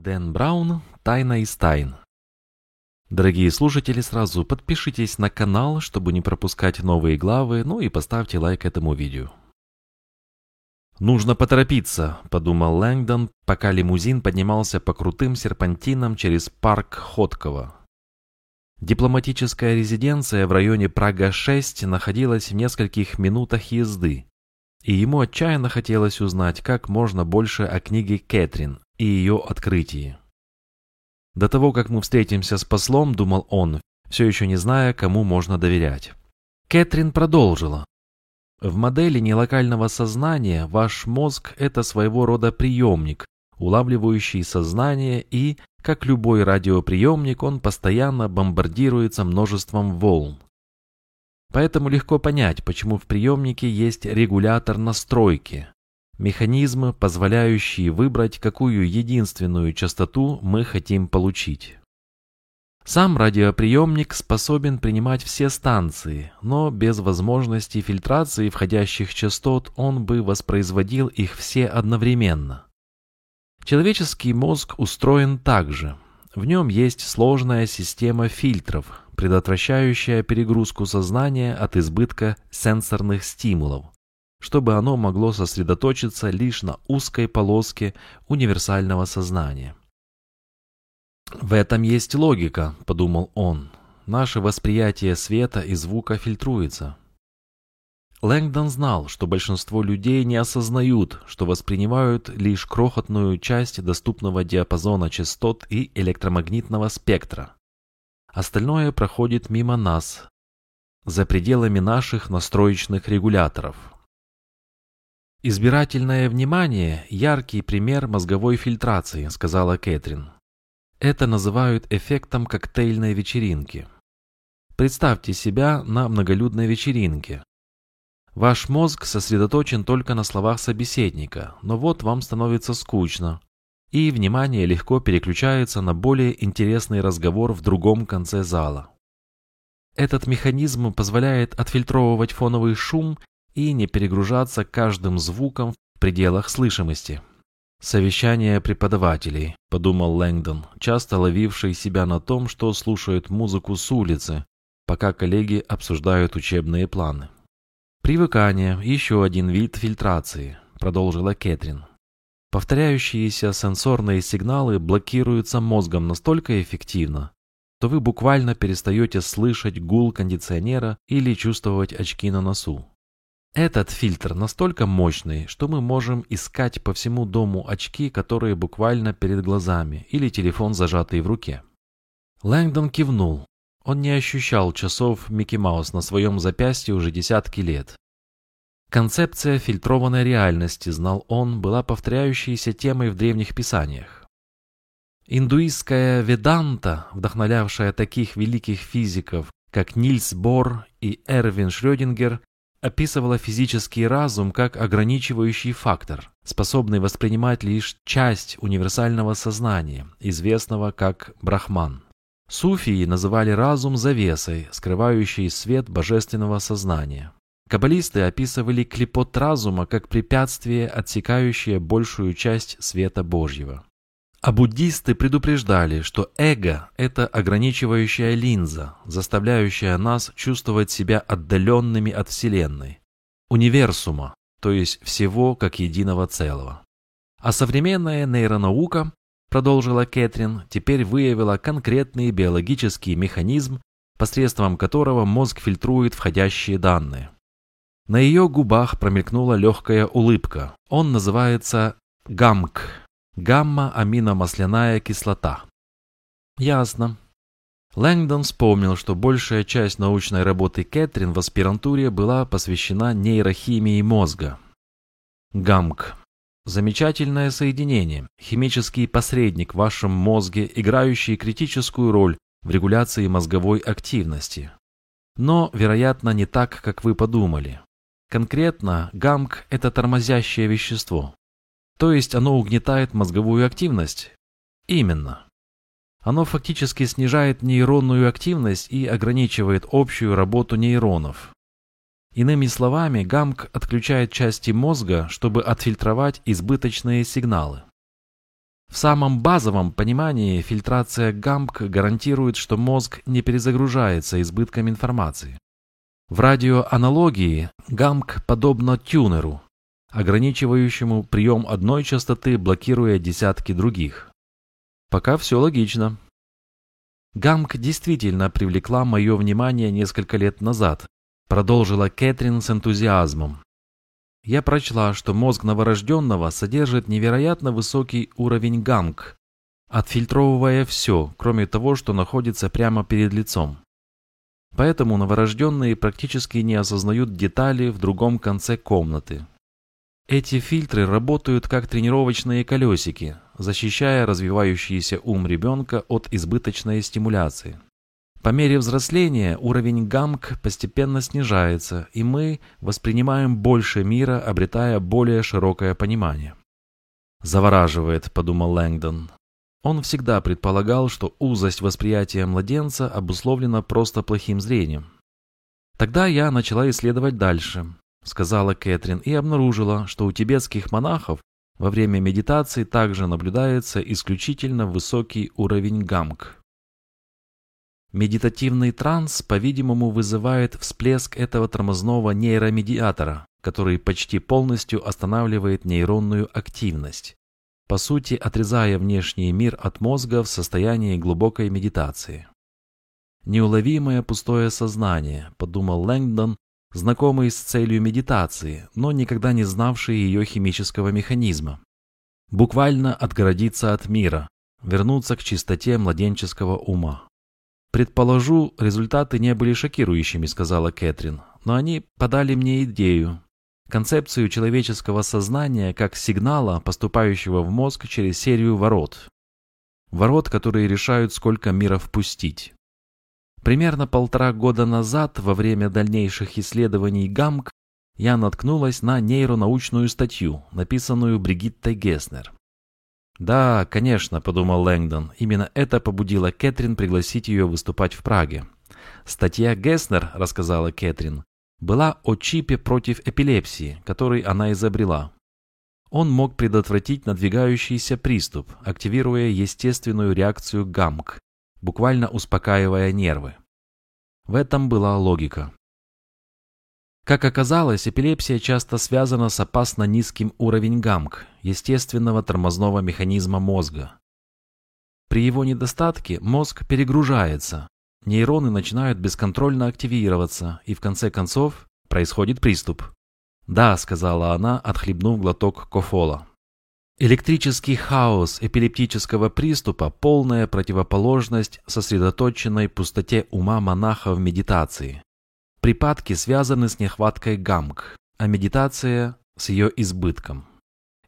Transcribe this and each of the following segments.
Дэн Браун «Тайна из тайн». Дорогие слушатели, сразу подпишитесь на канал, чтобы не пропускать новые главы, ну и поставьте лайк этому видео. «Нужно поторопиться», — подумал Лэнгдон, пока лимузин поднимался по крутым серпантинам через парк Ходкова. Дипломатическая резиденция в районе Прага-6 находилась в нескольких минутах езды, и ему отчаянно хотелось узнать как можно больше о книге Кэтрин и ее открытии. До того, как мы встретимся с послом, думал он, все еще не зная, кому можно доверять. Кэтрин продолжила. В модели нелокального сознания ваш мозг – это своего рода приемник, улавливающий сознание и, как любой радиоприемник, он постоянно бомбардируется множеством волн. Поэтому легко понять, почему в приемнике есть регулятор настройки, механизмы, позволяющие выбрать, какую единственную частоту мы хотим получить. Сам радиоприемник способен принимать все станции, но без возможности фильтрации входящих частот он бы воспроизводил их все одновременно. Человеческий мозг устроен так же. В нем есть сложная система фильтров, предотвращающая перегрузку сознания от избытка сенсорных стимулов, чтобы оно могло сосредоточиться лишь на узкой полоске универсального сознания. «В этом есть логика», — подумал он. «Наше восприятие света и звука фильтруется». Лэнгдон знал, что большинство людей не осознают, что воспринимают лишь крохотную часть доступного диапазона частот и электромагнитного спектра. Остальное проходит мимо нас, за пределами наших настроечных регуляторов. «Избирательное внимание – яркий пример мозговой фильтрации», – сказала Кэтрин. Это называют эффектом коктейльной вечеринки. Представьте себя на многолюдной вечеринке. Ваш мозг сосредоточен только на словах собеседника, но вот вам становится скучно, и внимание легко переключается на более интересный разговор в другом конце зала. Этот механизм позволяет отфильтровывать фоновый шум и не перегружаться каждым звуком в пределах слышимости. «Совещание преподавателей», – подумал Лэнгдон, часто ловивший себя на том, что слушает музыку с улицы, пока коллеги обсуждают учебные планы. «Привыкание – еще один вид фильтрации», – продолжила Кэтрин. Повторяющиеся сенсорные сигналы блокируются мозгом настолько эффективно, что вы буквально перестаете слышать гул кондиционера или чувствовать очки на носу. Этот фильтр настолько мощный, что мы можем искать по всему дому очки, которые буквально перед глазами, или телефон, зажатый в руке. Лэнгдон кивнул. Он не ощущал часов Микки Маус на своем запястье уже десятки лет. Концепция фильтрованной реальности, знал он, была повторяющейся темой в древних писаниях. Индуистская веданта, вдохновлявшая таких великих физиков, как Нильс Бор и Эрвин Шрёдингер, описывала физический разум как ограничивающий фактор, способный воспринимать лишь часть универсального сознания, известного как брахман. Суфии называли разум завесой, скрывающей свет божественного сознания. Каббалисты описывали клепот разума как препятствие, отсекающее большую часть света Божьего. А буддисты предупреждали, что эго – это ограничивающая линза, заставляющая нас чувствовать себя отдаленными от Вселенной, универсума, то есть всего как единого целого. А современная нейронаука, продолжила Кэтрин, теперь выявила конкретный биологический механизм, посредством которого мозг фильтрует входящие данные. На ее губах промелькнула легкая улыбка. Он называется ГАМК – гамма-аминомасляная кислота. Ясно. Лэнгдон вспомнил, что большая часть научной работы Кэтрин в аспирантуре была посвящена нейрохимии мозга. ГАМК – замечательное соединение, химический посредник в вашем мозге, играющий критическую роль в регуляции мозговой активности. Но, вероятно, не так, как вы подумали. Конкретно ГАМК – это тормозящее вещество. То есть оно угнетает мозговую активность? Именно. Оно фактически снижает нейронную активность и ограничивает общую работу нейронов. Иными словами, ГАМК отключает части мозга, чтобы отфильтровать избыточные сигналы. В самом базовом понимании фильтрация ГАМК гарантирует, что мозг не перезагружается избытком информации. В радиоаналогии ГАМК подобно тюнеру, ограничивающему прием одной частоты, блокируя десятки других. Пока все логично. ГАМК действительно привлекла мое внимание несколько лет назад, продолжила Кэтрин с энтузиазмом. Я прочла, что мозг новорожденного содержит невероятно высокий уровень ГАМК, отфильтровывая все, кроме того, что находится прямо перед лицом. Поэтому новорожденные практически не осознают детали в другом конце комнаты, эти фильтры работают как тренировочные колесики, защищая развивающийся ум ребенка от избыточной стимуляции. По мере взросления уровень ГАМК постепенно снижается, и мы воспринимаем больше мира, обретая более широкое понимание. «Завораживает», — подумал Лэнгдон. Он всегда предполагал, что узость восприятия младенца обусловлена просто плохим зрением. Тогда я начала исследовать дальше, — сказала Кэтрин и обнаружила, что у тибетских монахов во время медитации также наблюдается исключительно высокий уровень гамк. Медитативный транс, по-видимому, вызывает всплеск этого тормозного нейромедиатора, который почти полностью останавливает нейронную активность, по сути отрезая внешний мир от мозга в состоянии глубокой медитации. «Неуловимое пустое сознание», — подумал Лэнгдон, знакомый с целью медитации, но никогда не знавший ее химического механизма. Буквально отгородиться от мира, вернуться к чистоте младенческого ума. «Предположу, результаты не были шокирующими», — сказала Кэтрин, «но они подали мне идею, концепцию человеческого сознания как сигнала, поступающего в мозг через серию ворот. Ворот, которые решают, сколько мира впустить. Примерно полтора года назад, во время дальнейших исследований ГАМК, я наткнулась на нейронаучную статью, написанную Бригиттой Геснер. «Да, конечно», — подумал Лэнгдон, — именно это побудило Кэтрин пригласить ее выступать в Праге. Статья Геснер, рассказала Кэтрин, была о чипе против эпилепсии, который она изобрела. Он мог предотвратить надвигающийся приступ, активируя естественную реакцию ГАМК, буквально успокаивая нервы. В этом была логика. Как оказалось, эпилепсия часто связана с опасно низким уровнем ГАМК, естественного тормозного механизма мозга. При его недостатке мозг перегружается, нейроны начинают бесконтрольно активироваться, и в конце концов происходит приступ. «Да», — сказала она, отхлебнув глоток кофола. Электрический хаос эпилептического приступа – полная противоположность сосредоточенной пустоте ума монаха в медитации. Припадки связаны с нехваткой гамк, а медитация – с ее избытком.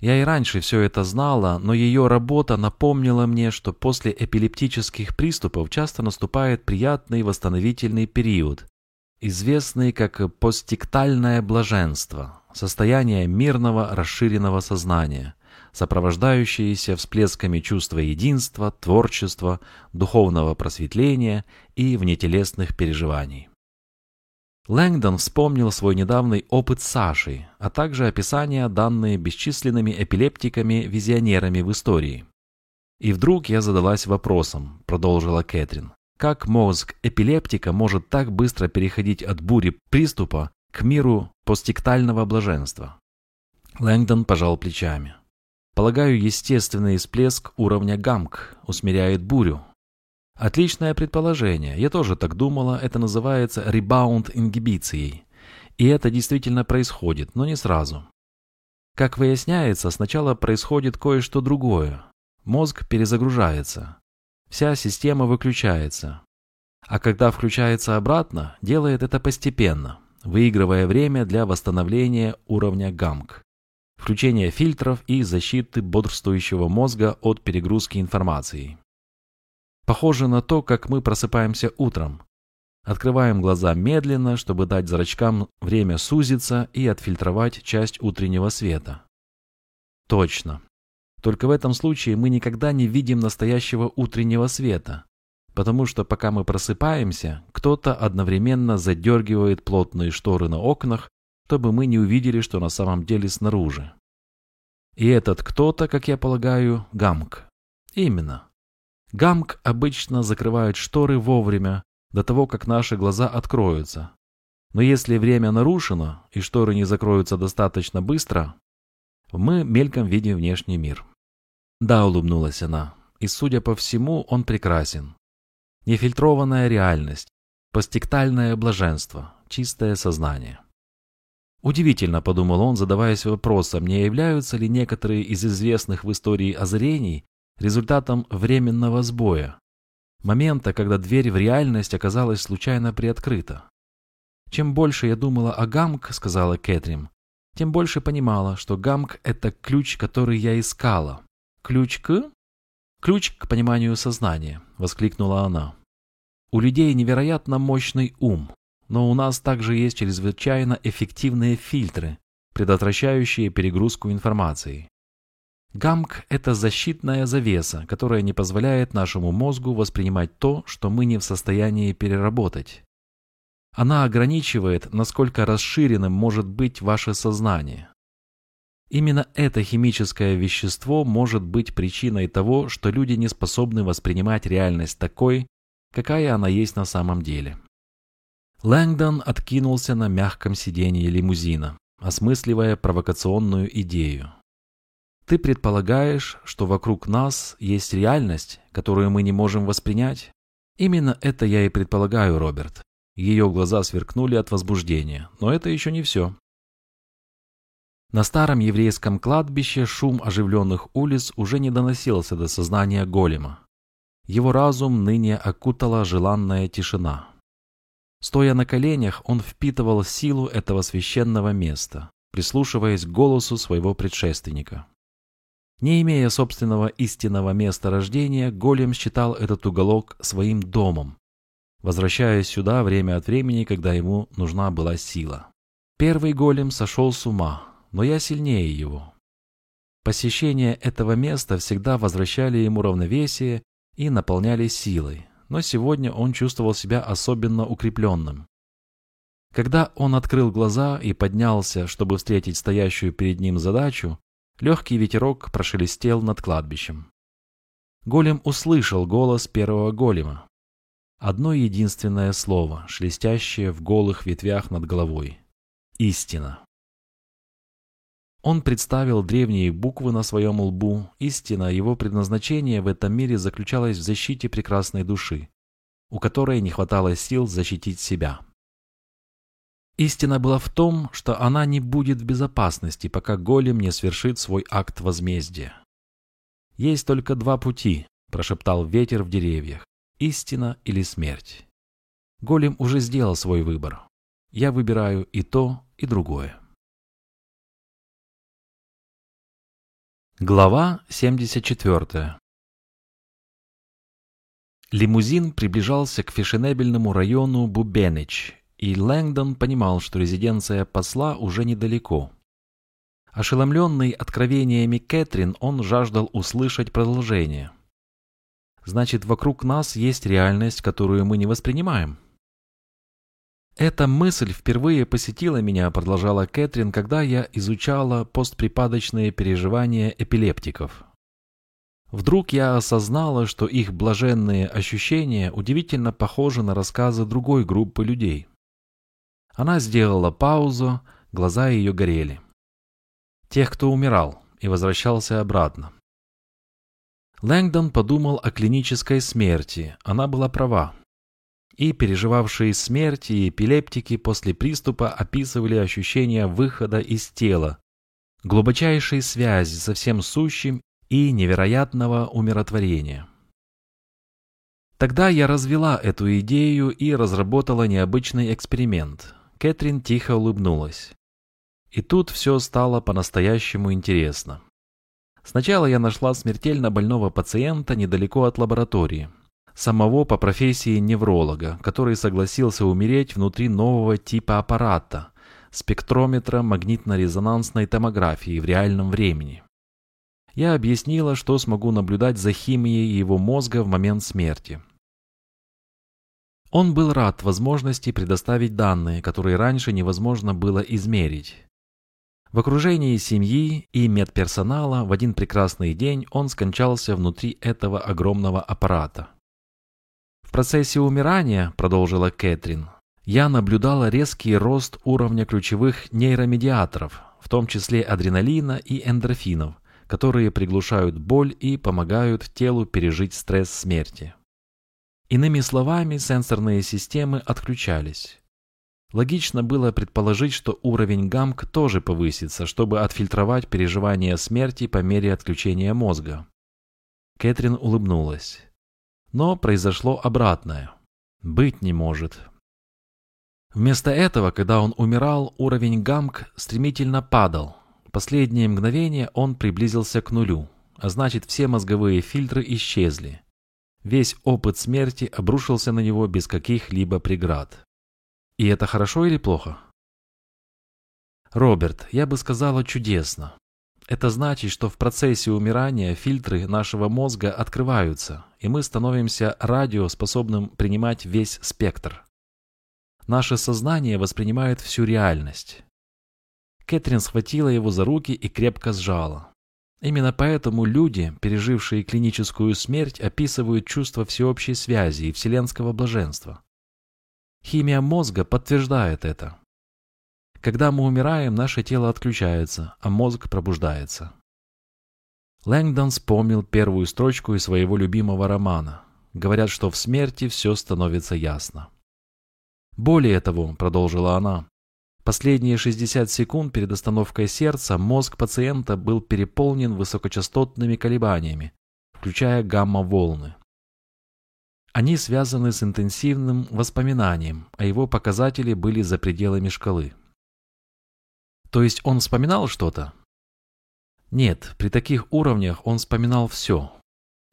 Я и раньше все это знала, но ее работа напомнила мне, что после эпилептических приступов часто наступает приятный восстановительный период, известный как постиктальное блаженство, состояние мирного расширенного сознания – сопровождающиеся всплесками чувства единства, творчества, духовного просветления и внетелесных переживаний. Лэнгдон вспомнил свой недавний опыт с Сашей, а также описания, данные бесчисленными эпилептиками-визионерами в истории. И вдруг я задалась вопросом, продолжила Кэтрин, как мозг эпилептика может так быстро переходить от бури приступа к миру постиктального блаженства? Лэнгдон пожал плечами. Полагаю, естественный всплеск уровня гамк усмиряет бурю. Отличное предположение. Я тоже так думала. Это называется ребаунд ингибицией. И это действительно происходит, но не сразу. Как выясняется, сначала происходит кое-что другое. Мозг перезагружается. Вся система выключается. А когда включается обратно, делает это постепенно, выигрывая время для восстановления уровня гамк включение фильтров и защиты бодрствующего мозга от перегрузки информацией. Похоже на то, как мы просыпаемся утром. Открываем глаза медленно, чтобы дать зрачкам время сузиться и отфильтровать часть утреннего света. Точно. Только в этом случае мы никогда не видим настоящего утреннего света, потому что пока мы просыпаемся, кто-то одновременно задергивает плотные шторы на окнах чтобы мы не увидели, что на самом деле снаружи. И этот кто-то, как я полагаю, Гамк, Именно. Гамк обычно закрывает шторы вовремя, до того, как наши глаза откроются. Но если время нарушено и шторы не закроются достаточно быстро, мы мельком видим внешний мир. Да, улыбнулась она, и, судя по всему, он прекрасен. Нефильтрованная реальность, постиктальное блаженство, чистое сознание. Удивительно, подумал он, задаваясь вопросом, не являются ли некоторые из известных в истории озарений результатом временного сбоя, момента, когда дверь в реальность оказалась случайно приоткрыта. Чем больше я думала о Гамк, сказала Кэтрин, тем больше понимала, что Гамк – это ключ, который я искала. Ключ к? Ключ к пониманию сознания, воскликнула она. У людей невероятно мощный ум, но у нас также есть чрезвычайно эффективные фильтры, предотвращающие перегрузку информации. ГАМК – это защитная завеса, которая не позволяет нашему мозгу воспринимать то, что мы не в состоянии переработать. Она ограничивает, насколько расширенным может быть ваше сознание. Именно это химическое вещество может быть причиной того, что люди не способны воспринимать реальность такой, какая она есть на самом деле. Лэнгдон откинулся на мягком сиденье лимузина, осмысливая провокационную идею. Ты предполагаешь, что вокруг нас есть реальность, которую мы не можем воспринять? Именно это я и предполагаю, Роберт. Ее глаза сверкнули от возбуждения, но это еще не все. На старом еврейском кладбище шум оживленных улиц уже не доносился до сознания голема. Его разум ныне окутала желанная тишина. Стоя на коленях, он впитывал силу этого священного места, прислушиваясь к голосу своего предшественника. Не имея собственного истинного места рождения, Голем считал этот уголок своим домом, возвращаясь сюда время от времени, когда ему нужна была сила. Первый Голем сошел с ума, но я сильнее его. Посещение этого места всегда возвращали ему равновесие и наполняли силой, но сегодня он чувствовал себя особенно укрепленным. Когда он открыл глаза и поднялся, чтобы встретить стоящую перед ним задачу, Легкий ветерок прошелестел над кладбищем. Голем услышал голос первого голема. Одно единственное слово, шелестящее в голых ветвях над головой. Истина. Он представил древние буквы на своем лбу. Истина, его предназначение в этом мире заключалось в защите прекрасной души, у которой не хватало сил защитить себя. Истина была в том, что она не будет в безопасности, пока голем не свершит свой акт возмездия. «Есть только два пути», – прошептал ветер в деревьях – «истина или смерть». Голем уже сделал свой выбор. Я выбираю и то, и другое. Глава 74 Лимузин приближался к фешенебельному району Бубенич, и Лэнгдон понимал, что резиденция посла уже недалеко. Ошеломленный откровениями Кэтрин, он жаждал услышать продолжение. «Значит, вокруг нас есть реальность, которую мы не воспринимаем?» «Эта мысль впервые посетила меня», — продолжала Кэтрин, «когда я изучала постприпадочные переживания эпилептиков. Вдруг я осознала, что их блаженные ощущения удивительно похожи на рассказы другой группы людей. Она сделала паузу, глаза ее горели. Тех, кто умирал и возвращался обратно. Лэнгдон подумал о клинической смерти, она была права. И переживавшие смерть и эпилептики после приступа описывали ощущения выхода из тела, глубочайшей связи со всем сущим и невероятного умиротворения. Тогда я развела эту идею и разработала необычный эксперимент. Кэтрин тихо улыбнулась. И тут все стало по-настоящему интересно. Сначала я нашла смертельно больного пациента недалеко от лаборатории. Самого по профессии невролога, который согласился умереть внутри нового типа аппарата – спектрометра магнитно-резонансной томографии в реальном времени. Я объяснила, что смогу наблюдать за химией его мозга в момент смерти. Он был рад возможности предоставить данные, которые раньше невозможно было измерить. В окружении семьи и медперсонала в один прекрасный день он скончался внутри этого огромного аппарата. В процессе умирания, продолжила Кэтрин, я наблюдала резкий рост уровня ключевых нейромедиаторов, в том числе адреналина и эндорфинов, которые приглушают боль и помогают телу пережить стресс смерти. Иными словами, сенсорные системы отключались. Логично было предположить, что уровень ГАМК тоже повысится, чтобы отфильтровать переживания смерти по мере отключения мозга. Кэтрин улыбнулась. Но произошло обратное. Быть не может. Вместо этого, когда он умирал, уровень ГАМК стремительно падал. Последние мгновения он приблизился к нулю, а значит все мозговые фильтры исчезли. Весь опыт смерти обрушился на него без каких-либо преград. И это хорошо или плохо? Роберт, я бы сказала чудесно. Это значит, что в процессе умирания фильтры нашего мозга открываются, и мы становимся радиоспособным принимать весь спектр. Наше сознание воспринимает всю реальность. Кэтрин схватила его за руки и крепко сжала. Именно поэтому люди, пережившие клиническую смерть, описывают чувство всеобщей связи и вселенского блаженства. Химия мозга подтверждает это. Когда мы умираем, наше тело отключается, а мозг пробуждается. Лэнгдон вспомнил первую строчку из своего любимого романа. Говорят, что в смерти все становится ясно. Более того, продолжила она, последние 60 секунд перед остановкой сердца мозг пациента был переполнен высокочастотными колебаниями, включая гамма-волны. Они связаны с интенсивным воспоминанием, а его показатели были за пределами шкалы. То есть он вспоминал что-то? Нет, при таких уровнях он вспоминал все.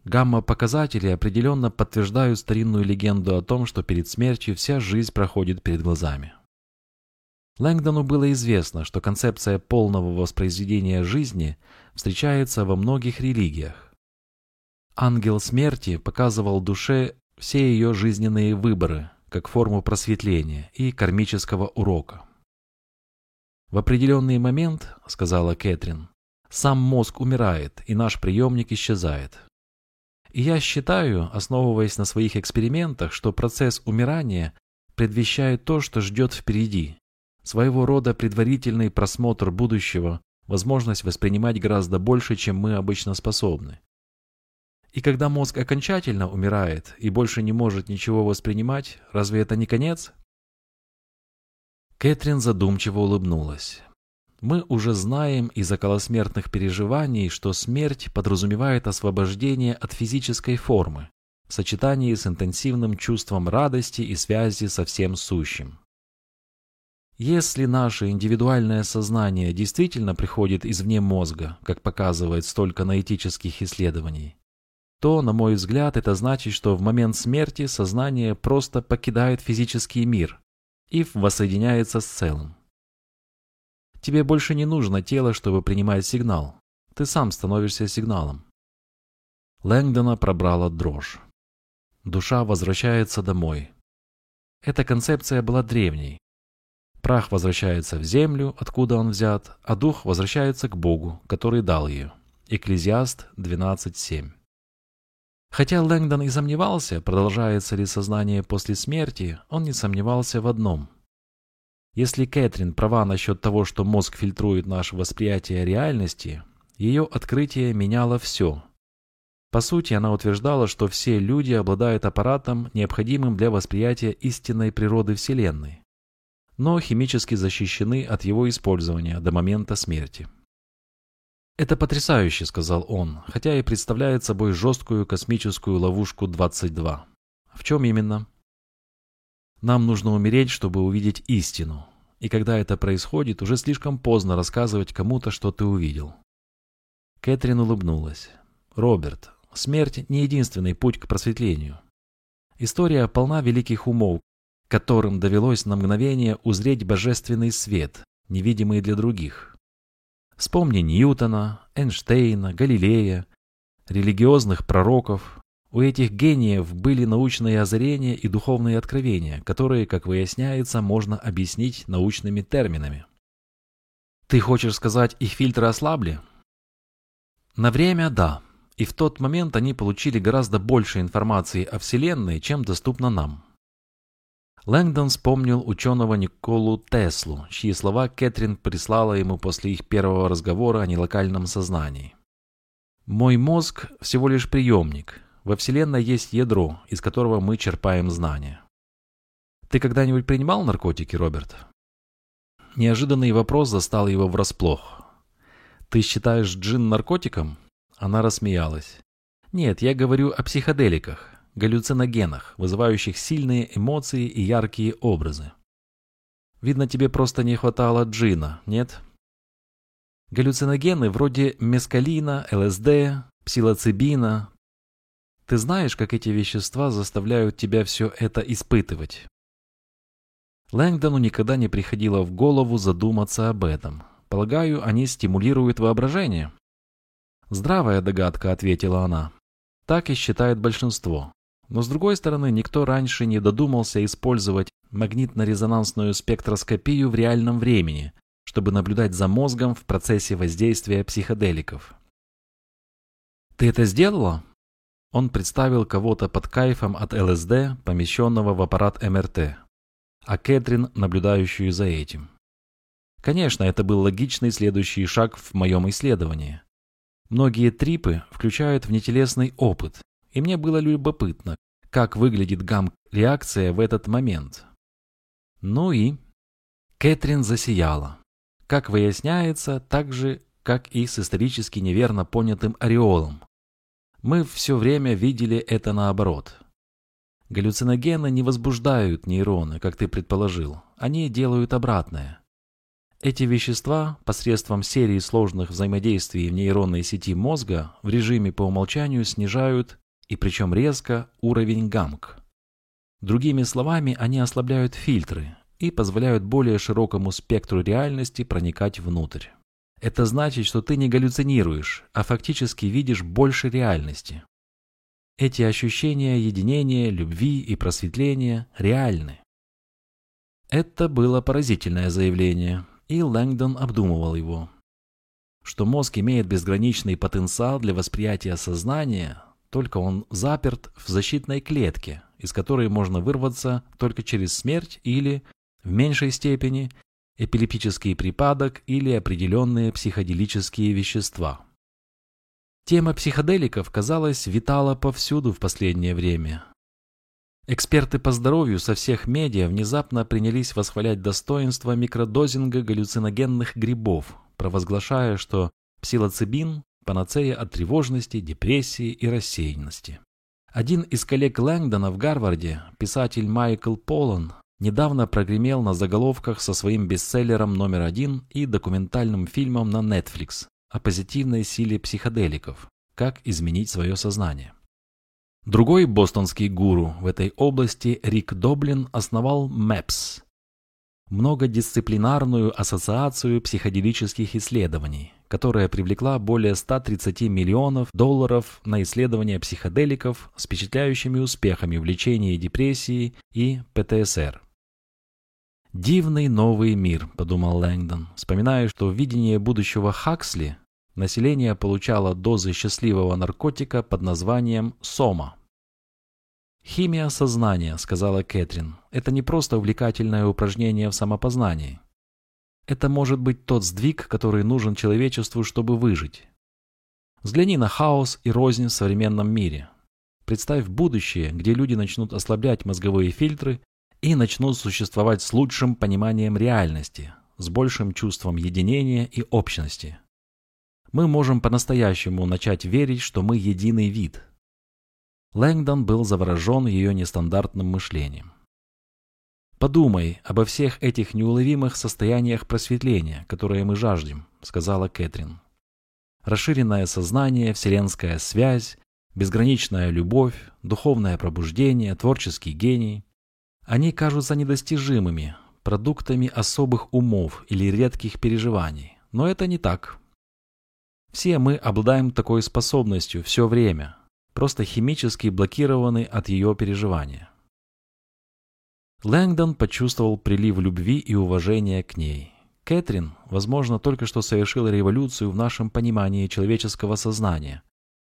Гамма-показатели определенно подтверждают старинную легенду о том, что перед смертью вся жизнь проходит перед глазами. Лэнгдону было известно, что концепция полного воспроизведения жизни встречается во многих религиях. Ангел смерти показывал душе все ее жизненные выборы как форму просветления и кармического урока. В определенный момент, сказала Кэтрин, сам мозг умирает, и наш приемник исчезает. И я считаю, основываясь на своих экспериментах, что процесс умирания предвещает то, что ждет впереди. Своего рода предварительный просмотр будущего, возможность воспринимать гораздо больше, чем мы обычно способны. И когда мозг окончательно умирает и больше не может ничего воспринимать, разве это не конец? Кэтрин задумчиво улыбнулась. Мы уже знаем из околосмертных переживаний, что смерть подразумевает освобождение от физической формы в сочетании с интенсивным чувством радости и связи со всем сущим. Если наше индивидуальное сознание действительно приходит извне мозга, как показывает столько наэтических исследований, то, на мой взгляд, это значит, что в момент смерти сознание просто покидает физический мир и воссоединяется с целым. Тебе больше не нужно тело, чтобы принимать сигнал. Ты сам становишься сигналом. Лэнгдона пробрала дрожь. Душа возвращается домой. Эта концепция была древней. Прах возвращается в землю, откуда он взят, а дух возвращается к Богу, который дал ее. Экклезиаст 12.7 Хотя Лэнгдон и сомневался, продолжается ли сознание после смерти, он не сомневался в одном. Если Кэтрин права насчет того, что мозг фильтрует наше восприятие реальности, ее открытие меняло все. По сути, она утверждала, что все люди обладают аппаратом, необходимым для восприятия истинной природы Вселенной, но химически защищены от его использования до момента смерти. «Это потрясающе», — сказал он, хотя и представляет собой жесткую космическую ловушку 22. В чем именно? Нам нужно умереть, чтобы увидеть истину. И когда это происходит, уже слишком поздно рассказывать кому-то, что ты увидел. Кэтрин улыбнулась. «Роберт, смерть не единственный путь к просветлению. История полна великих умов, которым довелось на мгновение узреть божественный свет, невидимый для других. Вспомни Ньютона, Эйнштейна, Галилея, религиозных пророков. У этих гениев были научные озарения и духовные откровения, которые, как выясняется, можно объяснить научными терминами. Ты хочешь сказать, их фильтры ослабли? На время – да. И в тот момент они получили гораздо больше информации о Вселенной, чем доступно нам. Лэнгдон вспомнил ученого Николу Теслу, чьи слова Кэтрин прислала ему после их первого разговора о нелокальном сознании. «Мой мозг всего лишь приемник. Во Вселенной есть ядро, из которого мы черпаем знания». «Ты когда-нибудь принимал наркотики, Роберт?» Неожиданный вопрос застал его врасплох. «Ты считаешь джин наркотиком?» Она рассмеялась. «Нет, я говорю о психоделиках галлюциногенах, вызывающих сильные эмоции и яркие образы. Видно, тебе просто не хватало джина, нет? Галлюциногены вроде мескалина, ЛСД, псилоцибина. Ты знаешь, как эти вещества заставляют тебя все это испытывать? Лэнгдону никогда не приходило в голову задуматься об этом. Полагаю, они стимулируют воображение. Здравая догадка, ответила она. Так и считает большинство. Но с другой стороны, никто раньше не додумался использовать магнитно-резонансную спектроскопию в реальном времени, чтобы наблюдать за мозгом в процессе воздействия психоделиков. «Ты это сделала?» Он представил кого-то под кайфом от ЛСД, помещенного в аппарат МРТ, а Кэтрин, наблюдающую за этим. Конечно, это был логичный следующий шаг в моем исследовании. Многие трипы включают внетелесный опыт, и мне было любопытно, как выглядит гам-реакция в этот момент. Ну и... Кэтрин засияла. Как выясняется, так же, как и с исторически неверно понятым ореолом. Мы все время видели это наоборот. Галлюциногены не возбуждают нейроны, как ты предположил. Они делают обратное. Эти вещества посредством серии сложных взаимодействий в нейронной сети мозга в режиме по умолчанию снижают и причем резко, уровень гамк. Другими словами, они ослабляют фильтры и позволяют более широкому спектру реальности проникать внутрь. Это значит, что ты не галлюцинируешь, а фактически видишь больше реальности. Эти ощущения единения, любви и просветления реальны. Это было поразительное заявление, и Лэнгдон обдумывал его. Что мозг имеет безграничный потенциал для восприятия сознания, только он заперт в защитной клетке, из которой можно вырваться только через смерть или, в меньшей степени, эпилептический припадок или определенные психоделические вещества. Тема психоделиков, казалось, витала повсюду в последнее время. Эксперты по здоровью со всех медиа внезапно принялись восхвалять достоинства микродозинга галлюциногенных грибов, провозглашая, что псилоцибин панацея от тревожности, депрессии и рассеянности. Один из коллег Лэнгдона в Гарварде, писатель Майкл Полан, недавно прогремел на заголовках со своим бестселлером номер один и документальным фильмом на Netflix о позитивной силе психоделиков «Как изменить свое сознание». Другой бостонский гуру в этой области Рик Доблин основал MAPS – многодисциплинарную ассоциацию психоделических исследований, которая привлекла более 130 миллионов долларов на исследования психоделиков с впечатляющими успехами в лечении депрессии и ПТСР. «Дивный новый мир», – подумал Лэнгдон, вспоминая, что в видении будущего Хаксли население получало дозы счастливого наркотика под названием «Сома». «Химия сознания», – сказала Кэтрин, – «это не просто увлекательное упражнение в самопознании. Это может быть тот сдвиг, который нужен человечеству, чтобы выжить. Взгляни на хаос и рознь в современном мире. Представь будущее, где люди начнут ослаблять мозговые фильтры и начнут существовать с лучшим пониманием реальности, с большим чувством единения и общности. Мы можем по-настоящему начать верить, что мы единый вид. Лэнгдон был заворожен ее нестандартным мышлением. «Подумай обо всех этих неуловимых состояниях просветления, которые мы жаждем», — сказала Кэтрин. «Расширенное сознание, вселенская связь, безграничная любовь, духовное пробуждение, творческий гений. Они кажутся недостижимыми, продуктами особых умов или редких переживаний. Но это не так. Все мы обладаем такой способностью все время, просто химически блокированы от ее переживания. Лэнгдон почувствовал прилив любви и уважения к ней. Кэтрин, возможно, только что совершила революцию в нашем понимании человеческого сознания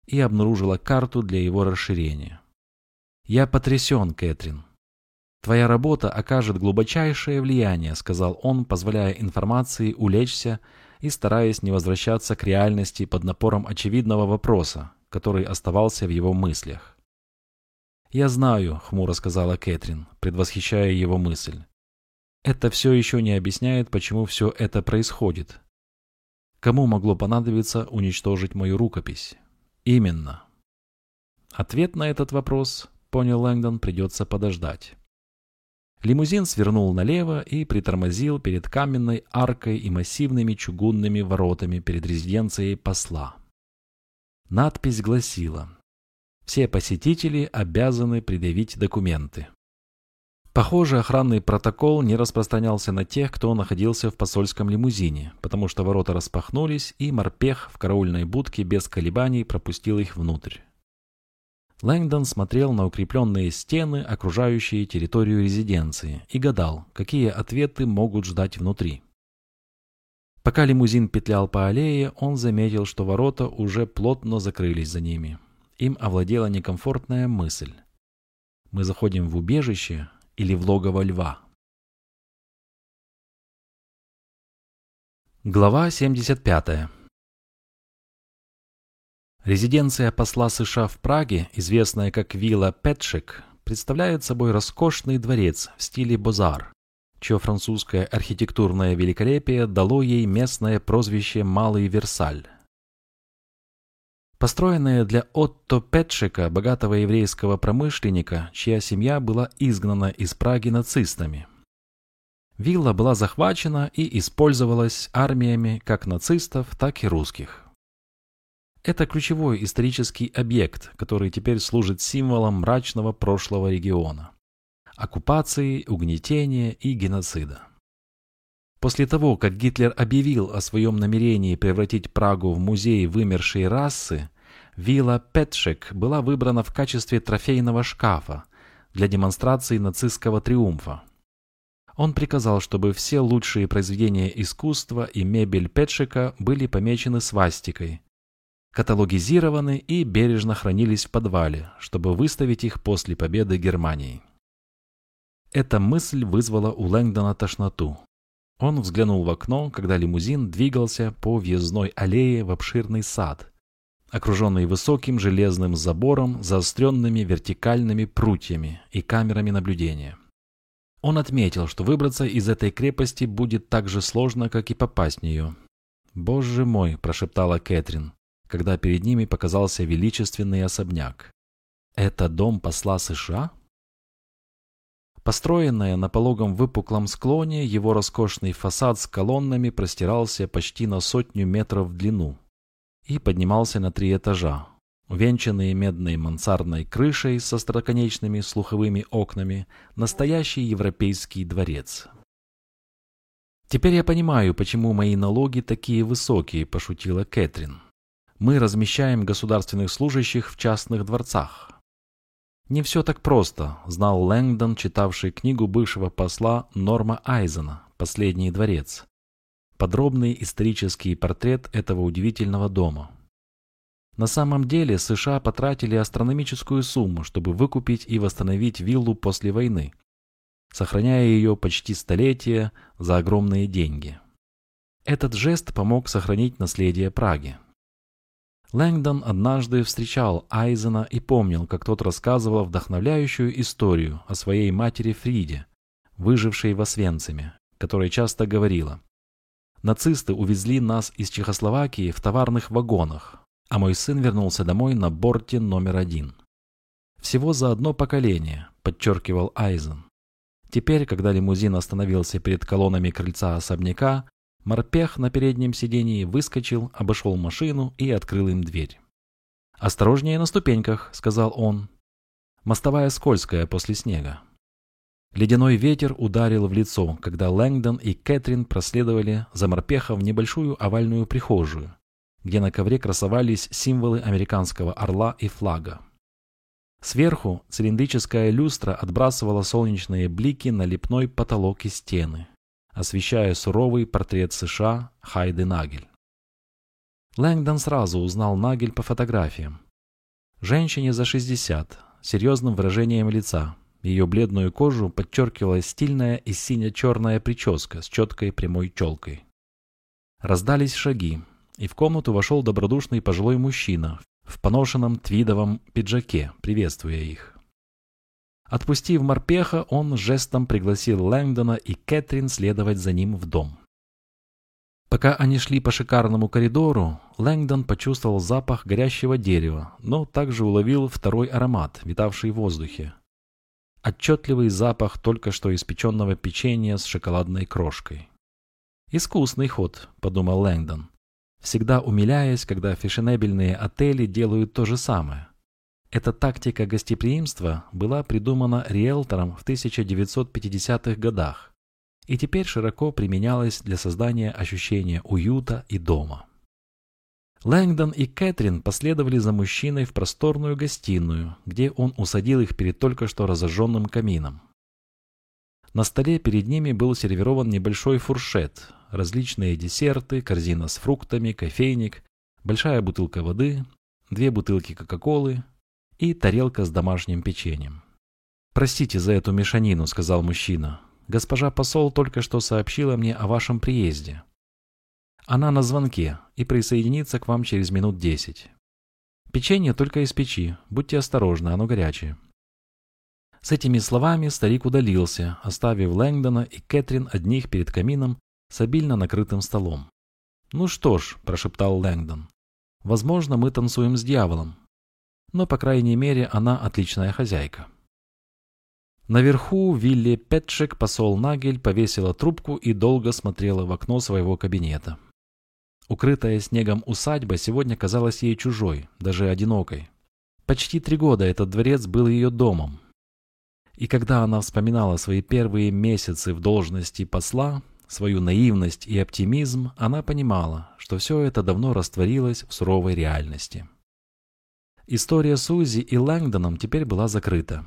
и обнаружила карту для его расширения. «Я потрясен, Кэтрин. Твоя работа окажет глубочайшее влияние», сказал он, позволяя информации улечься и стараясь не возвращаться к реальности под напором очевидного вопроса, который оставался в его мыслях. «Я знаю», — хмуро сказала Кэтрин, предвосхищая его мысль. Это все еще не объясняет, почему все это происходит. Кому могло понадобиться уничтожить мою рукопись? Именно. Ответ на этот вопрос, понял Лэнгдон, придется подождать. Лимузин свернул налево и притормозил перед каменной аркой и массивными чугунными воротами перед резиденцией посла. Надпись гласила «Все посетители обязаны предъявить документы». Похоже, охранный протокол не распространялся на тех, кто находился в посольском лимузине, потому что ворота распахнулись, и морпех в караульной будке без колебаний пропустил их внутрь. Лэнгдон смотрел на укрепленные стены, окружающие территорию резиденции, и гадал, какие ответы могут ждать внутри. Пока лимузин петлял по аллее, он заметил, что ворота уже плотно закрылись за ними. Им овладела некомфортная мысль. Мы заходим в убежище, или в логово льва. Глава 75. Резиденция посла США в Праге, известная как вилла Петшек, представляет собой роскошный дворец в стиле бозар, чье французское архитектурное великолепие дало ей местное прозвище «Малый Версаль». Построенная для Отто Петшика, богатого еврейского промышленника, чья семья была изгнана из Праги нацистами. Вилла была захвачена и использовалась армиями как нацистов, так и русских. Это ключевой исторический объект, который теперь служит символом мрачного прошлого региона – оккупации, угнетения и геноцида. После того, как Гитлер объявил о своем намерении превратить Прагу в музей вымершей расы, вилла Петшек была выбрана в качестве трофейного шкафа для демонстрации нацистского триумфа. Он приказал, чтобы все лучшие произведения искусства и мебель Петшика были помечены свастикой, каталогизированы и бережно хранились в подвале, чтобы выставить их после победы Германии. Эта мысль вызвала у Лэнгдона тошноту. Он взглянул в окно, когда лимузин двигался по въездной аллее в обширный сад, окруженный высоким железным забором, заостренными вертикальными прутьями и камерами наблюдения. Он отметил, что выбраться из этой крепости будет так же сложно, как и попасть в нее. «Боже мой!» – прошептала Кэтрин, когда перед ними показался величественный особняк. «Это дом посла США?» Построенное на пологом выпуклом склоне, его роскошный фасад с колоннами простирался почти на сотню метров в длину и поднимался на три этажа, увенчанные медной мансардной крышей со остроконечными слуховыми окнами, настоящий европейский дворец. «Теперь я понимаю, почему мои налоги такие высокие», – пошутила Кэтрин. «Мы размещаем государственных служащих в частных дворцах, не все так просто, знал Лэнгдон, читавший книгу бывшего посла Норма Айзена «Последний дворец». Подробный исторический портрет этого удивительного дома. На самом деле США потратили астрономическую сумму, чтобы выкупить и восстановить виллу после войны, сохраняя ее почти столетия за огромные деньги. Этот жест помог сохранить наследие Праги. Лэнгдон однажды встречал Айзена и помнил, как тот рассказывал вдохновляющую историю о своей матери Фриде, выжившей в Освенциме, которая часто говорила «Нацисты увезли нас из Чехословакии в товарных вагонах, а мой сын вернулся домой на борте номер один». «Всего за одно поколение», – подчеркивал Айзен. Теперь, когда лимузин остановился перед колоннами крыльца особняка, Морпех на переднем сидении выскочил, обошел машину и открыл им дверь. «Осторожнее на ступеньках», — сказал он. «Мостовая скользкая после снега». Ледяной ветер ударил в лицо, когда Лэнгдон и Кэтрин проследовали за морпехом в небольшую овальную прихожую, где на ковре красовались символы американского орла и флага. Сверху цилиндрическая люстра отбрасывала солнечные блики на лепной потолок и стены освещая суровый портрет США Хайды Нагель. Лэнгдон сразу узнал Нагель по фотографиям. Женщине за 60, серьезным выражением лица. Ее бледную кожу подчеркивала стильная и сине-черная прическа с четкой прямой челкой. Раздались шаги, и в комнату вошел добродушный пожилой мужчина в поношенном твидовом пиджаке, приветствуя их. Отпустив морпеха, он жестом пригласил Лэнгдона и Кэтрин следовать за ним в дом. Пока они шли по шикарному коридору, Лэнгдон почувствовал запах горящего дерева, но также уловил второй аромат, витавший в воздухе. Отчетливый запах только что испеченного печенья с шоколадной крошкой. «Искусный ход», — подумал Лэнгдон, всегда умиляясь, когда фешенебельные отели делают то же самое. Эта тактика гостеприимства была придумана риэлтором в 1950-х годах и теперь широко применялась для создания ощущения уюта и дома. Лэнгдон и Кэтрин последовали за мужчиной в просторную гостиную, где он усадил их перед только что разожженным камином. На столе перед ними был сервирован небольшой фуршет, различные десерты, корзина с фруктами, кофейник, большая бутылка воды, две бутылки Кока-Колы, и тарелка с домашним печеньем. «Простите за эту мешанину», — сказал мужчина. «Госпожа посол только что сообщила мне о вашем приезде. Она на звонке и присоединится к вам через минут десять. Печенье только из печи, будьте осторожны, оно горячее». С этими словами старик удалился, оставив Лэнгдона и Кэтрин одних перед камином с обильно накрытым столом. «Ну что ж», – прошептал Лэнгдон, – «возможно, мы танцуем с дьяволом, но, по крайней мере, она отличная хозяйка. Наверху Вилли Петшек, посол Нагель, повесила трубку и долго смотрела в окно своего кабинета. Укрытая снегом усадьба сегодня казалась ей чужой, даже одинокой. Почти три года этот дворец был ее домом. И когда она вспоминала свои первые месяцы в должности посла, свою наивность и оптимизм, она понимала, что все это давно растворилось в суровой реальности. История Сузи и Лэнгдоном теперь была закрыта.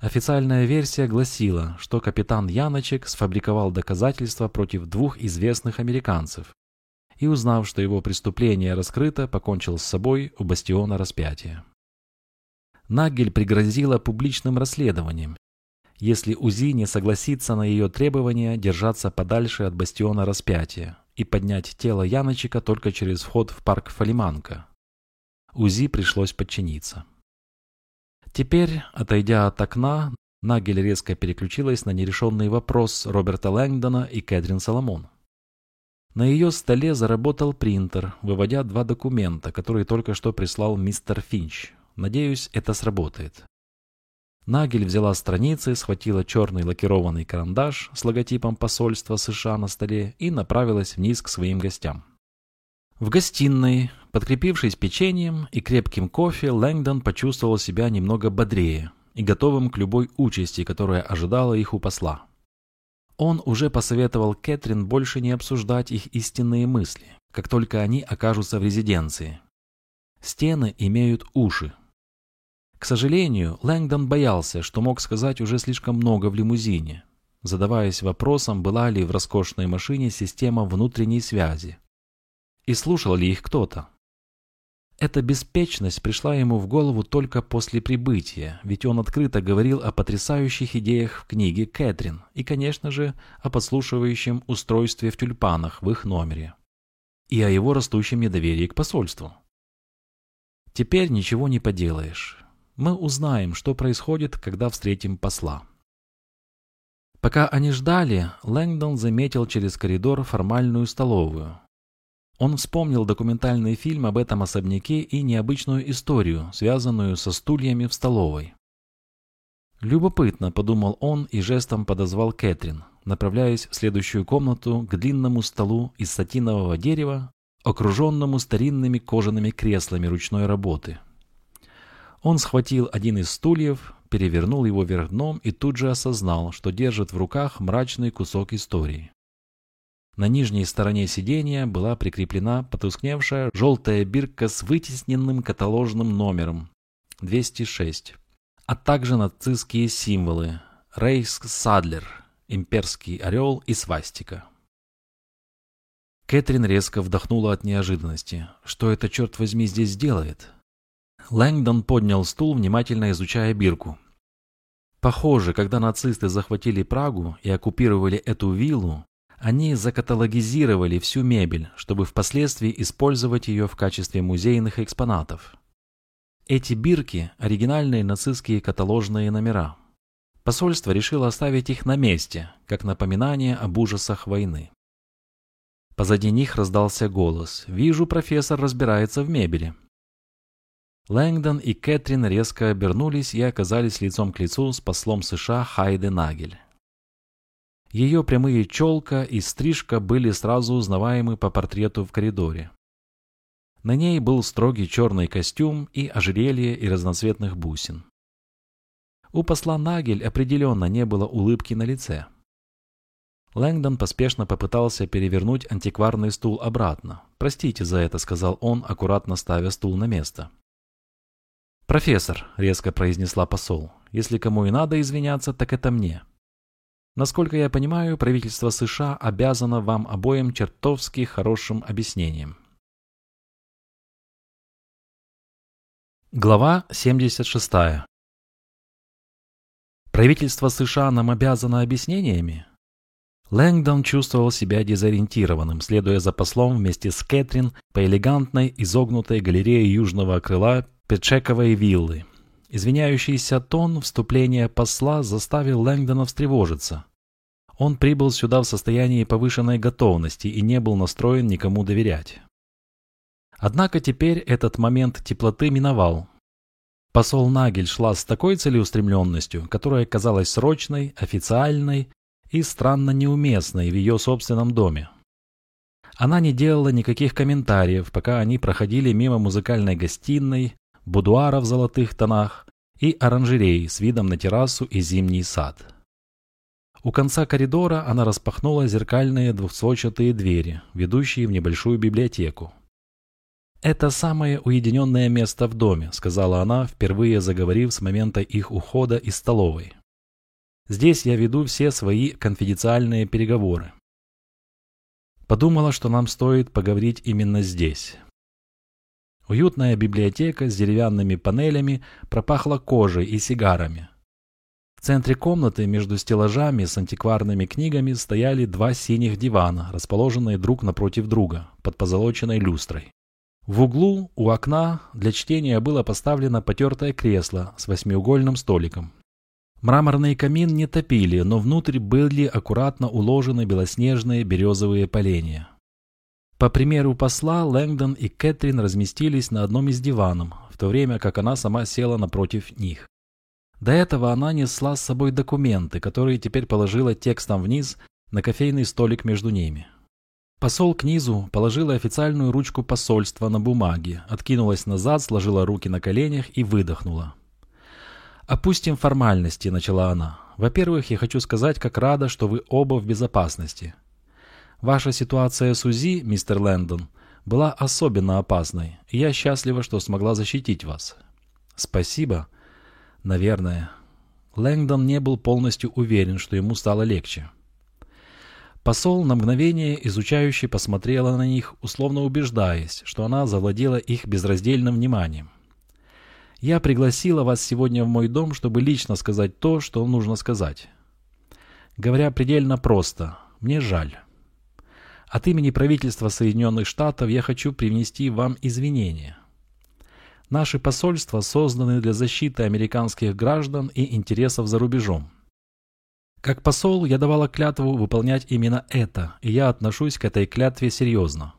Официальная версия гласила, что капитан Яночек сфабриковал доказательства против двух известных американцев и, узнав, что его преступление раскрыто, покончил с собой у бастиона распятия. Нагель пригрозила публичным расследованием, если УЗИ не согласится на ее требования держаться подальше от бастиона распятия и поднять тело Яночека только через вход в парк Фалиманка, УЗИ пришлось подчиниться. Теперь, отойдя от окна, Нагель резко переключилась на нерешенный вопрос Роберта Лэнгдона и Кэтрин Соломон. На ее столе заработал принтер, выводя два документа, которые только что прислал мистер Финч. Надеюсь, это сработает. Нагель взяла страницы, схватила черный лакированный карандаш с логотипом посольства США на столе и направилась вниз к своим гостям. В гостиной, подкрепившись печеньем и крепким кофе, Лэнгдон почувствовал себя немного бодрее и готовым к любой участи, которая ожидала их у посла. Он уже посоветовал Кэтрин больше не обсуждать их истинные мысли, как только они окажутся в резиденции. Стены имеют уши. К сожалению, Лэнгдон боялся, что мог сказать уже слишком много в лимузине, задаваясь вопросом, была ли в роскошной машине система внутренней связи, и слушал ли их кто-то. Эта беспечность пришла ему в голову только после прибытия, ведь он открыто говорил о потрясающих идеях в книге Кэтрин и, конечно же, о подслушивающем устройстве в тюльпанах в их номере. И о его растущем недоверии к посольству. Теперь ничего не поделаешь. Мы узнаем, что происходит, когда встретим посла. Пока они ждали, Лэнгдон заметил через коридор формальную столовую, он вспомнил документальный фильм об этом особняке и необычную историю, связанную со стульями в столовой. «Любопытно», — подумал он и жестом подозвал Кэтрин, направляясь в следующую комнату к длинному столу из сатинового дерева, окруженному старинными кожаными креслами ручной работы. Он схватил один из стульев, перевернул его вверх дном и тут же осознал, что держит в руках мрачный кусок истории. На нижней стороне сиденья была прикреплена потускневшая желтая бирка с вытесненным каталожным номером 206, а также нацистские символы Рейхс Садлер имперский орел и свастика. Кэтрин резко вдохнула от неожиданности. Что это, черт возьми, здесь делает? Лэнгдон поднял стул, внимательно изучая бирку. Похоже, когда нацисты захватили Прагу и оккупировали эту виллу, они закаталогизировали всю мебель, чтобы впоследствии использовать ее в качестве музейных экспонатов. Эти бирки – оригинальные нацистские каталожные номера. Посольство решило оставить их на месте, как напоминание об ужасах войны. Позади них раздался голос «Вижу, профессор разбирается в мебели». Лэнгдон и Кэтрин резко обернулись и оказались лицом к лицу с послом США Хайде Нагель. Ее прямые челка и стрижка были сразу узнаваемы по портрету в коридоре. На ней был строгий черный костюм и ожерелье и разноцветных бусин. У посла Нагель определенно не было улыбки на лице. Лэнгдон поспешно попытался перевернуть антикварный стул обратно. «Простите за это», — сказал он, аккуратно ставя стул на место. «Профессор», — резко произнесла посол, — «если кому и надо извиняться, так это мне. Насколько я понимаю, правительство США обязано вам обоим чертовски хорошим объяснением». Глава 76. Правительство США нам обязано объяснениями? Лэнгдон чувствовал себя дезориентированным, следуя за послом вместе с Кэтрин по элегантной изогнутой галерее южного крыла Печековой виллы. Извиняющийся тон вступления посла заставил Лэнгдона встревожиться. Он прибыл сюда в состоянии повышенной готовности и не был настроен никому доверять. Однако теперь этот момент теплоты миновал. Посол Нагель шла с такой целеустремленностью, которая казалась срочной, официальной и странно неуместной в ее собственном доме. Она не делала никаких комментариев, пока они проходили мимо музыкальной гостиной, будуара в золотых тонах и оранжерей с видом на террасу и зимний сад. У конца коридора она распахнула зеркальные двухсводчатые двери, ведущие в небольшую библиотеку. «Это самое уединенное место в доме», — сказала она, впервые заговорив с момента их ухода из столовой. «Здесь я веду все свои конфиденциальные переговоры. Подумала, что нам стоит поговорить именно здесь. Уютная библиотека с деревянными панелями пропахла кожей и сигарами. В центре комнаты между стеллажами с антикварными книгами стояли два синих дивана, расположенные друг напротив друга, под позолоченной люстрой. В углу у окна для чтения было поставлено потертое кресло с восьмиугольным столиком. Мраморный камин не топили, но внутрь были аккуратно уложены белоснежные березовые поленья. По примеру посла, Лэнгдон и Кэтрин разместились на одном из диванов, в то время как она сама села напротив них. До этого она несла с собой документы, которые теперь положила текстом вниз на кофейный столик между ними. Посол к низу положила официальную ручку посольства на бумаге, откинулась назад, сложила руки на коленях и выдохнула. «Опустим формальности», — начала она. «Во-первых, я хочу сказать, как рада, что вы оба в безопасности. Ваша ситуация с УЗИ, мистер Лэндон, была особенно опасной, и я счастлива, что смогла защитить вас. Спасибо. Наверное. Лэнгдон не был полностью уверен, что ему стало легче. Посол на мгновение изучающе посмотрела на них, условно убеждаясь, что она завладела их безраздельным вниманием. «Я пригласила вас сегодня в мой дом, чтобы лично сказать то, что нужно сказать. Говоря предельно просто, мне жаль». От имени правительства Соединенных Штатов я хочу привнести вам извинения. Наши посольства созданы для защиты американских граждан и интересов за рубежом. Как посол я давала клятву выполнять именно это, и я отношусь к этой клятве серьезно.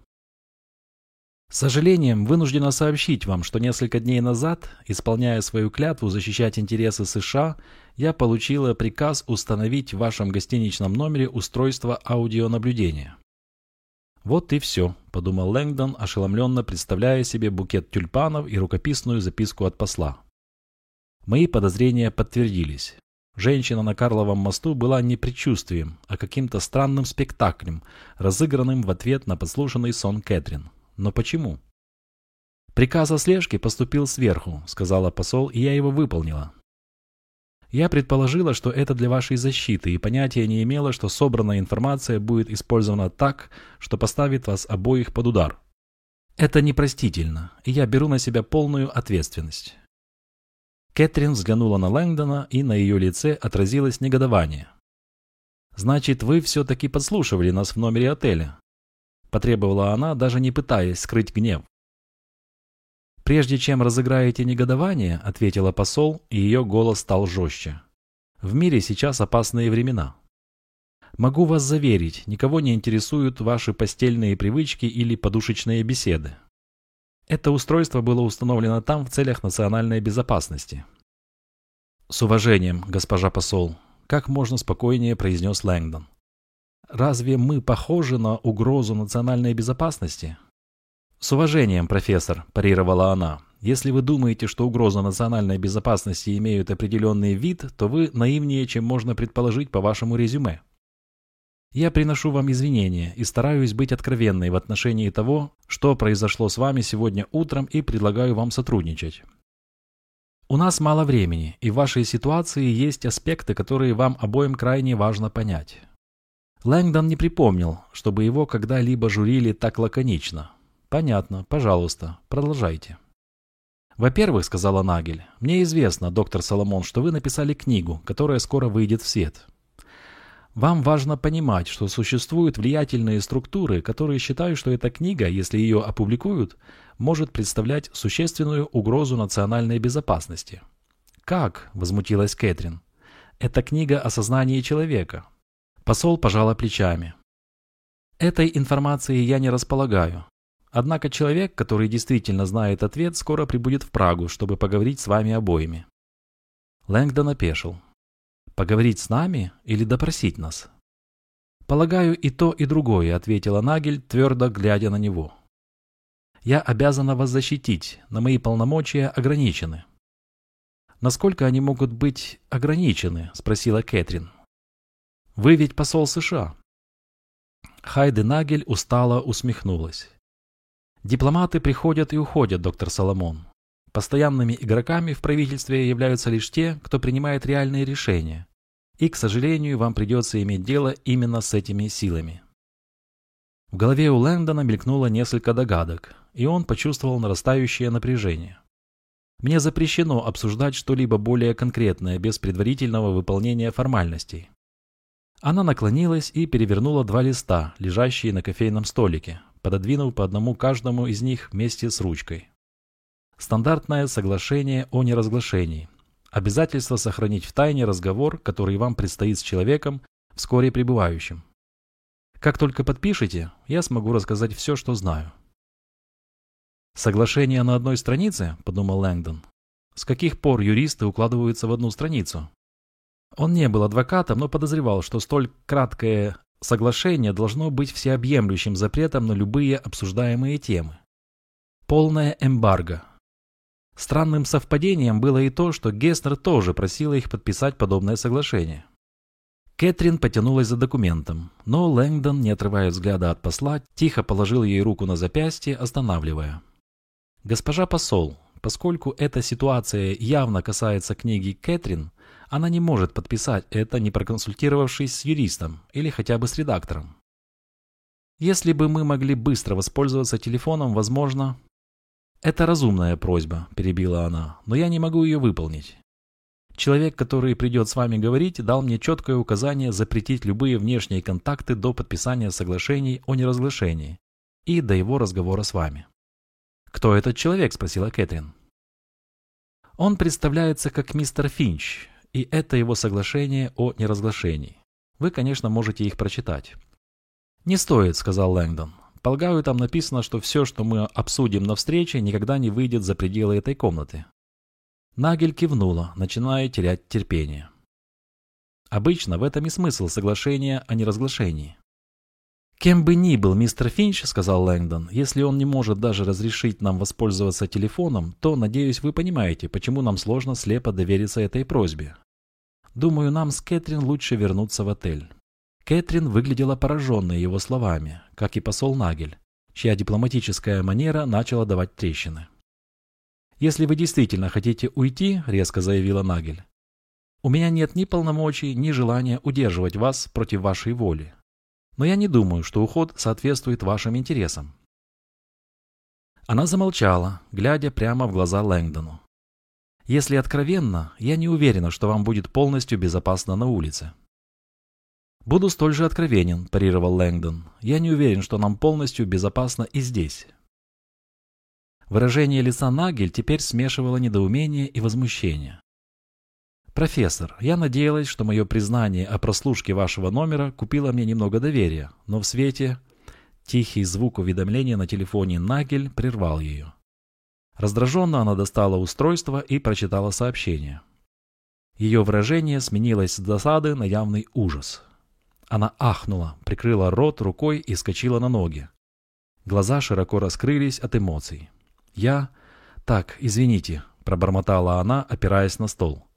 С сожалением, вынуждена сообщить вам, что несколько дней назад, исполняя свою клятву защищать интересы США, я получила приказ установить в вашем гостиничном номере устройство аудионаблюдения. «Вот и все», — подумал Лэнгдон, ошеломленно представляя себе букет тюльпанов и рукописную записку от посла. Мои подозрения подтвердились. Женщина на Карловом мосту была не предчувствием, а каким-то странным спектаклем, разыгранным в ответ на подслушанный сон Кэтрин. Но почему? «Приказ о слежке поступил сверху», — сказала посол, — «и я его выполнила. Я предположила, что это для вашей защиты, и понятия не имела, что собранная информация будет использована так, что поставит вас обоих под удар. Это непростительно, и я беру на себя полную ответственность. Кэтрин взглянула на Лэнгдона, и на ее лице отразилось негодование. «Значит, вы все-таки подслушивали нас в номере отеля?» Потребовала она, даже не пытаясь скрыть гнев. «Прежде чем разыграете негодование», — ответила посол, и ее голос стал жестче. «В мире сейчас опасные времена. Могу вас заверить, никого не интересуют ваши постельные привычки или подушечные беседы. Это устройство было установлено там в целях национальной безопасности». «С уважением, госпожа посол», — как можно спокойнее произнес Лэнгдон. «Разве мы похожи на угрозу национальной безопасности?» «С уважением, профессор», – парировала она. «Если вы думаете, что угроза национальной безопасности имеют определенный вид, то вы наивнее, чем можно предположить по вашему резюме. Я приношу вам извинения и стараюсь быть откровенной в отношении того, что произошло с вами сегодня утром и предлагаю вам сотрудничать. У нас мало времени, и в вашей ситуации есть аспекты, которые вам обоим крайне важно понять. Лэнгдон не припомнил, чтобы его когда-либо журили так лаконично. Понятно, пожалуйста, продолжайте. Во-первых, сказала Нагель, мне известно, доктор Соломон, что вы написали книгу, которая скоро выйдет в свет. Вам важно понимать, что существуют влиятельные структуры, которые считают, что эта книга, если ее опубликуют, может представлять существенную угрозу национальной безопасности. «Как?» – возмутилась Кэтрин. «Это книга о сознании человека». Посол пожала плечами. «Этой информацией я не располагаю. Однако человек, который действительно знает ответ, скоро прибудет в Прагу, чтобы поговорить с вами обоими. Лэнгдон опешил. Поговорить с нами или допросить нас? Полагаю, и то, и другое, ответила Нагель, твердо глядя на него. Я обязана вас защитить, но мои полномочия ограничены. Насколько они могут быть ограничены? Спросила Кэтрин. Вы ведь посол США. Хайде Нагель устало усмехнулась. Дипломаты приходят и уходят, доктор Соломон. Постоянными игроками в правительстве являются лишь те, кто принимает реальные решения. И, к сожалению, вам придется иметь дело именно с этими силами. В голове у Лэндона мелькнуло несколько догадок, и он почувствовал нарастающее напряжение. Мне запрещено обсуждать что-либо более конкретное без предварительного выполнения формальностей. Она наклонилась и перевернула два листа, лежащие на кофейном столике, пододвинув по одному каждому из них вместе с ручкой. Стандартное соглашение о неразглашении. Обязательство сохранить в тайне разговор, который вам предстоит с человеком, вскоре прибывающим. Как только подпишете, я смогу рассказать все, что знаю. «Соглашение на одной странице?» – подумал Лэнгдон. «С каких пор юристы укладываются в одну страницу?» Он не был адвокатом, но подозревал, что столь краткое Соглашение должно быть всеобъемлющим запретом на любые обсуждаемые темы. Полная эмбарго. Странным совпадением было и то, что Геснер тоже просила их подписать подобное соглашение. Кэтрин потянулась за документом, но Лэнгдон, не отрывая взгляда от посла, тихо положил ей руку на запястье, останавливая. «Госпожа посол, поскольку эта ситуация явно касается книги Кэтрин, она не может подписать это, не проконсультировавшись с юристом или хотя бы с редактором. Если бы мы могли быстро воспользоваться телефоном, возможно... Это разумная просьба, перебила она, но я не могу ее выполнить. Человек, который придет с вами говорить, дал мне четкое указание запретить любые внешние контакты до подписания соглашений о неразглашении и до его разговора с вами. «Кто этот человек?» – спросила Кэтрин. «Он представляется как мистер Финч, и это его соглашение о неразглашении. Вы, конечно, можете их прочитать. «Не стоит», — сказал Лэнгдон. «Полагаю, там написано, что все, что мы обсудим на встрече, никогда не выйдет за пределы этой комнаты». Нагель кивнула, начиная терять терпение. Обычно в этом и смысл соглашения о неразглашении. «Кем бы ни был мистер Финч, — сказал Лэнгдон, — если он не может даже разрешить нам воспользоваться телефоном, то, надеюсь, вы понимаете, почему нам сложно слепо довериться этой просьбе. Думаю, нам с Кэтрин лучше вернуться в отель». Кэтрин выглядела пораженной его словами, как и посол Нагель, чья дипломатическая манера начала давать трещины. «Если вы действительно хотите уйти, — резко заявила Нагель, У меня нет ни полномочий, ни желания удерживать вас против вашей воли. Но я не думаю, что уход соответствует вашим интересам. Она замолчала, глядя прямо в глаза Лэнгдону. Если откровенно, я не уверена, что вам будет полностью безопасно на улице. Буду столь же откровенен, парировал Лэнгдон. Я не уверен, что нам полностью безопасно и здесь. Выражение лица Нагель теперь смешивало недоумение и возмущение. «Профессор, я надеялась, что мое признание о прослушке вашего номера купило мне немного доверия, но в свете...» Тихий звук уведомления на телефоне Нагель прервал ее. Раздраженно она достала устройство и прочитала сообщение. Ее выражение сменилось с досады на явный ужас. Она ахнула, прикрыла рот рукой и скочила на ноги. Глаза широко раскрылись от эмоций. «Я... Так, извините», — пробормотала она, опираясь на стол.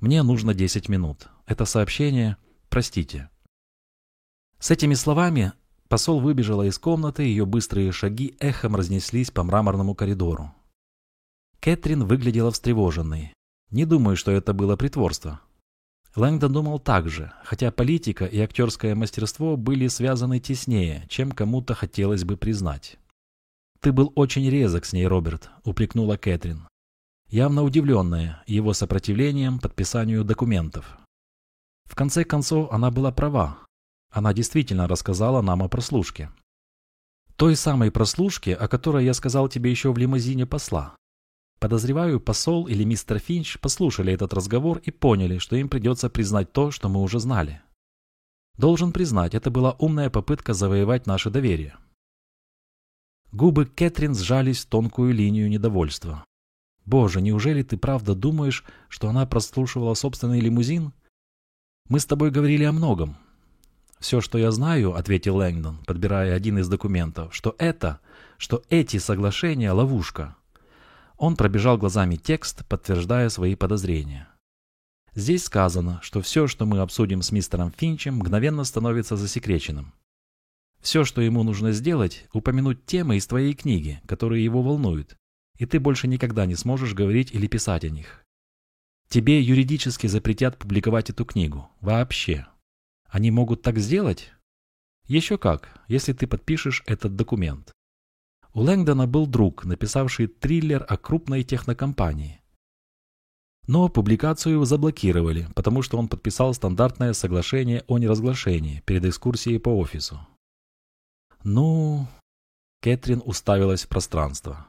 «Мне нужно 10 минут. Это сообщение... Простите». С этими словами посол выбежала из комнаты, ее быстрые шаги эхом разнеслись по мраморному коридору. Кэтрин выглядела встревоженной. Не думаю, что это было притворство. Лэнгдон думал так же, хотя политика и актерское мастерство были связаны теснее, чем кому-то хотелось бы признать. «Ты был очень резок с ней, Роберт», — упрекнула Кэтрин, явно удивленная его сопротивлением подписанию документов. В конце концов, она была права. Она действительно рассказала нам о прослушке. Той самой прослушке, о которой я сказал тебе еще в лимузине посла. Подозреваю, посол или мистер Финч послушали этот разговор и поняли, что им придется признать то, что мы уже знали. Должен признать, это была умная попытка завоевать наше доверие. Губы Кэтрин сжались в тонкую линию недовольства. «Боже, неужели ты правда думаешь, что она прослушивала собственный лимузин? Мы с тобой говорили о многом». «Все, что я знаю», — ответил Лэнгдон, подбирая один из документов, «что это, что эти соглашения — ловушка. Он пробежал глазами текст, подтверждая свои подозрения. Здесь сказано, что все, что мы обсудим с мистером Финчем, мгновенно становится засекреченным. Все, что ему нужно сделать, упомянуть темы из твоей книги, которые его волнуют, и ты больше никогда не сможешь говорить или писать о них. Тебе юридически запретят публиковать эту книгу. Вообще. Они могут так сделать? Еще как, если ты подпишешь этот документ. У Лэнгдона был друг, написавший триллер о крупной технокомпании. Но публикацию заблокировали, потому что он подписал стандартное соглашение о неразглашении перед экскурсией по офису. Ну... Кэтрин уставилась в пространство.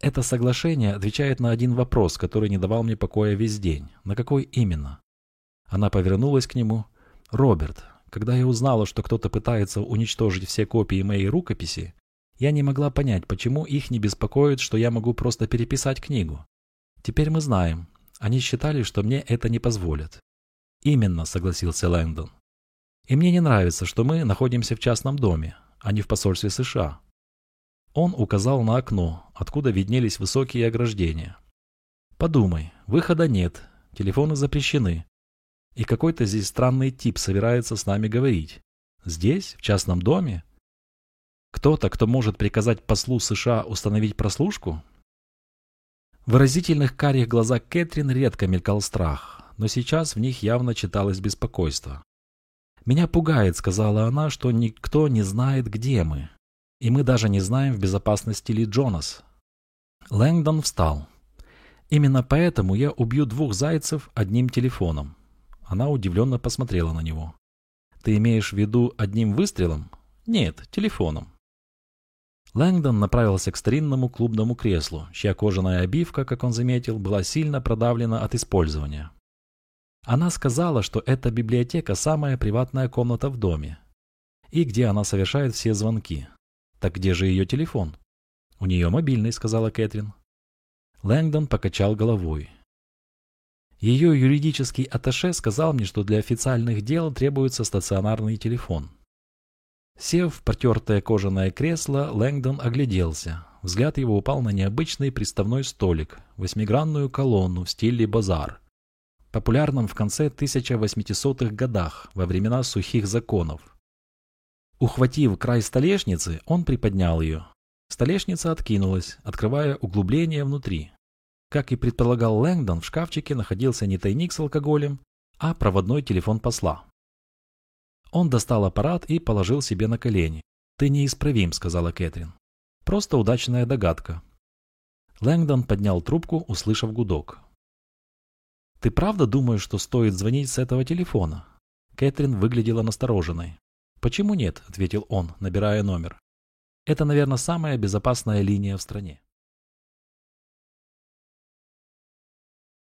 Это соглашение отвечает на один вопрос, который не давал мне покоя весь день. На какой именно? Она повернулась к нему. «Роберт, когда я узнала, что кто-то пытается уничтожить все копии моей рукописи, я не могла понять, почему их не беспокоит, что я могу просто переписать книгу. Теперь мы знаем. Они считали, что мне это не позволят. Именно, согласился Лэнгдон. И мне не нравится, что мы находимся в частном доме, а не в посольстве США. Он указал на окно, откуда виднелись высокие ограждения. Подумай, выхода нет, телефоны запрещены. И какой-то здесь странный тип собирается с нами говорить. Здесь, в частном доме? Кто-то, кто может приказать послу США установить прослушку? В выразительных карих глазах Кэтрин редко мелькал страх, но сейчас в них явно читалось беспокойство. «Меня пугает», — сказала она, — «что никто не знает, где мы. И мы даже не знаем, в безопасности ли Джонас». Лэнгдон встал. «Именно поэтому я убью двух зайцев одним телефоном». Она удивленно посмотрела на него. «Ты имеешь в виду одним выстрелом?» «Нет, телефоном». Лэнгдон направился к старинному клубному креслу, чья кожаная обивка, как он заметил, была сильно продавлена от использования. Она сказала, что эта библиотека – самая приватная комната в доме. И где она совершает все звонки. Так где же ее телефон? У нее мобильный, сказала Кэтрин. Лэнгдон покачал головой. Ее юридический атташе сказал мне, что для официальных дел требуется стационарный телефон. Сев в потертое кожаное кресло, Лэнгдон огляделся. Взгляд его упал на необычный приставной столик, восьмигранную колонну в стиле базар, популярном в конце 1800-х годах, во времена сухих законов. Ухватив край столешницы, он приподнял ее. Столешница откинулась, открывая углубление внутри. Как и предполагал Лэнгдон, в шкафчике находился не тайник с алкоголем, а проводной телефон посла. Он достал аппарат и положил себе на колени. «Ты неисправим», — сказала Кэтрин. «Просто удачная догадка». Лэнгдон поднял трубку, услышав гудок. «Ты правда думаешь, что стоит звонить с этого телефона?» Кэтрин выглядела настороженной. «Почему нет?» — ответил он, набирая номер. «Это, наверное, самая безопасная линия в стране».